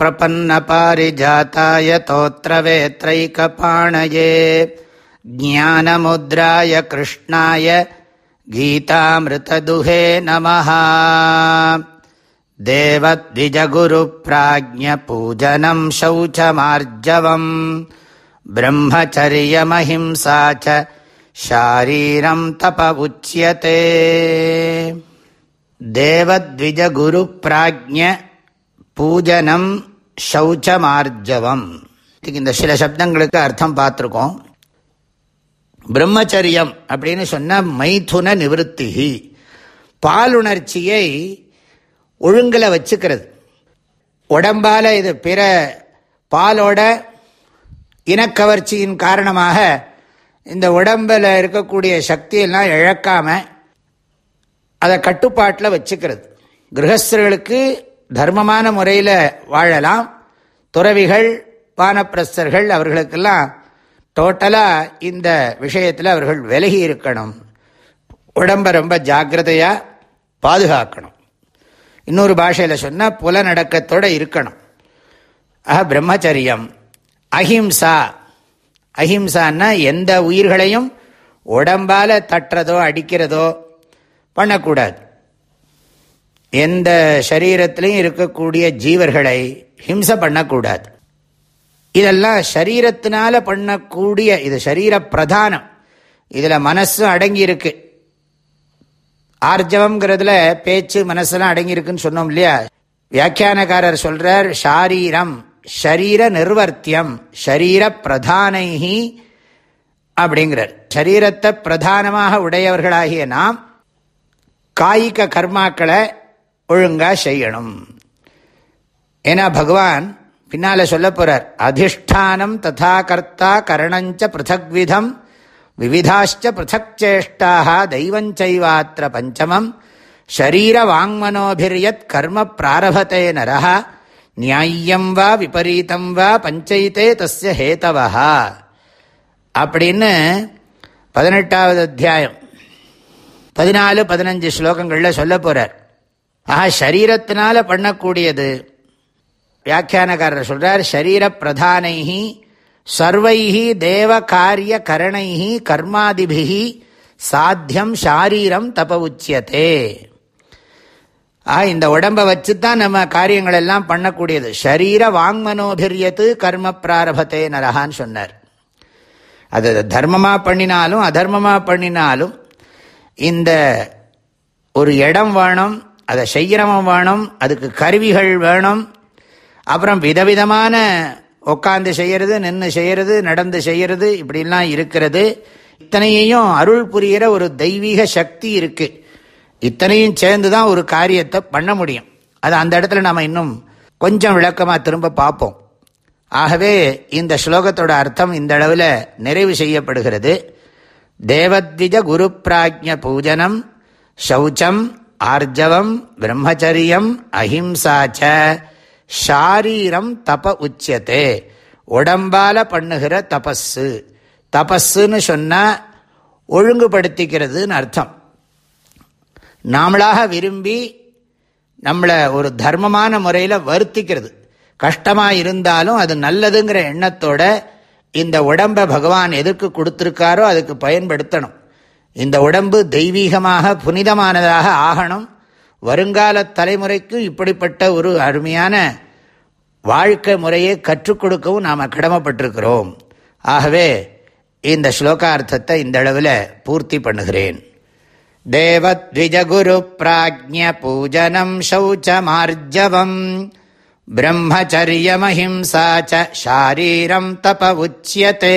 प्रपन्नपारिजाताय तोत्रवेत्रैकपाणये ज्ञानमुद्राय कृष्णाय गीतामृतदुहे नमः देवद्विजगुरुप्राज्ञपूजनं शौचमार्जवम् ब्रह्मचर्यमहिंसा च शारीरं तप उच्यते देवद्विजगुरुप्राज्ञ பூஜனம் சௌச்சமார்ஜவம் இந்த சில சப்தங்களுக்கு அர்த்தம் பார்த்துருக்கோம். பிரம்மச்சரியம் அப்படின்னு சொன்ன மைதுன நிவத்திகி பாலுணர்ச்சியை ஒழுங்கில் வச்சுக்கிறது. உடம்பால் இது பிற பாலோட இனக்கவர்ச்சியின் காரணமாக இந்த உடம்பில் இருக்கக்கூடிய சக்தியெல்லாம் இழக்காமல் அதை கட்டுப்பாட்டில் வச்சுக்கிறது. கிரகஸ்தர்களுக்கு தர்மமான முறையில் வாழலாம். துறவிகள் வானப்பிரஸ்தர்கள் அவர்களுக்கெல்லாம் டோட்டலாக இந்த விஷயத்தில் அவர்கள் விலகி இருக்கணும். உடம்பை ரொம்ப ஜாக்கிரதையாக பாதுகாக்கணும். இன்னொரு பாஷையில் சொன்னால் புலநடக்கத்தோடு இருக்கணும். ஆக பிரம்மச்சரியம். அஹிம்சா. அஹிம்சான்னா எந்த உயிர்களையும் உடம்பால் தட்டுறதோ அடிக்கிறதோ பண்ணக்கூடாது. எந்த சரீரத்திலையும் இருக்கக்கூடிய ஜீவர்களை ஹிம்சை பண்ணக்கூடாது. இதெல்லாம் சரீரத்தினால பண்ணக்கூடிய இது சரீர பிரதானம். இதில் மனசும் அடங்கி இருக்கு ஆர்ஜவம்ங்கிறதுல பேச்சு மனசெல்லாம் அடங்கியிருக்குன்னு சொன்னோம் இல்லையா? வியாக்கியானக்காரர் சொல்றார் ஷாரீரம் ஷரீர நிர்வர்த்தியம் ஷரீர பிரதானைஹி அப்படிங்கிறார். சரீரத்தை பிரதானமாக உடையவர்களாகிய நாம் காய்க கர்மாக்களை ஒழுங்காக செய்யணும். ஏன்னா பகவான் பின்னால் சொல்ல போகிறார் அதிஷ்டானம் ததா கர்த்தா கரணஞ்ச பிருத்தக்விதம் விவிதாச்ச பிருத்தக்சேஷ்டாக தெய்வஞ்சைவாத்திர பஞ்சமம் ஷரீர வாங்மனோபிரியத் கர்ம பிராரபத்தே நரா நியாயம் வா விபரீதம் வா பஞ்சைத்தே தஸ்ய ஹேத்தவா அப்படின்னு பதினெட்டாவது அத்தியாயம் பதினாலு பதினஞ்சு ஸ்லோகங்களில் சொல்ல போகிறார் ஆஹா சரீரத்தினால பண்ணக்கூடியது. வியாக்கியானக்காரர் சொல்கிறார் சரீர பிரதானைஹி சர்வைஹி தேவ காரிய கரணைஹி கர்மாதிபிகி சாத்தியம் ஷாரீரம் தப உச்சியத்தே ஆ இந்த உடம்பை வச்சு தான் நம்ம காரியங்கள் எல்லாம் பண்ணக்கூடியது. ஷரீர வாங்மனோபிரியத்து கர்ம பிராரபத்தே நரகான்னு சொன்னார். அது தர்மமாக பண்ணினாலும் அதர்மமாக பண்ணினாலும் இந்த ஒரு இடம் வேணும் அதை செய்கிறவன் வேணும் அதுக்கு கருவிகள் வேணும். அப்புறம் விதவிதமான உட்காந்து செய்கிறது நின்று செய்கிறது நடந்து செய்கிறது இப்படிலாம் இருக்கிறது. இத்தனையையும் அருள் புரிகிற ஒரு தெய்வீக சக்தி இருக்குது இத்தனையும் சேர்ந்து தான் ஒரு காரியத்தை பண்ண முடியும். அது அந்த இடத்துல நாம் இன்னும் கொஞ்சம் விளக்கமாக திரும்ப பார்ப்போம். ஆகவே இந்த ஸ்லோகத்தோட அர்த்தம் இந்த அளவில் நிறைவு செய்யப்படுகிறது. தேவத்விஜ குரு பிராஜ்ய பூஜனம் சௌச்சம் ஆர்ஜவம் பிரம்மச்சரியம் அஹிம்சாச்ச ஷாரீரம் தப உச்சியத்தே உடம்பால பண்ணுகிற தபஸு தபஸுன்னு சொன்னால் ஒழுங்குபடுத்திக்கிறதுன்னு அர்த்தம். நாமளாக விரும்பி நம்மளை ஒரு தர்மமான முறையில் வருத்திக்கிறது. கஷ்டமாக இருந்தாலும் அது நல்லதுங்கிற எண்ணத்தோட இந்த உடம்பை பகவான் எதற்கு கொடுத்துருக்காரோ அதுக்கு பயன்படுத்தணும். இந்த உடம்பு தெய்வீகமாக புனிதமானதாக ஆகணும். வருங்கால தலைமுறைக்கு இப்படிப்பட்ட ஒரு அருமையான வாழ்க்கை முறையை கற்றுக் கொடுக்கவும் நாம் கடமைப்பட்டிருக்கிறோம். ஆகவே இந்த ஸ்லோகார்த்தத்தை இந்த அளவில் பூர்த்தி பண்ணுகிறேன். தேவத்விஜகுரு பிராஜ்ய பூஜனம் சௌச்சமார்ஜவம். பிரம்மச்சரியமஹிம்சா ஷாரீரம் தப உச்சியத்தே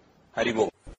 هاريبو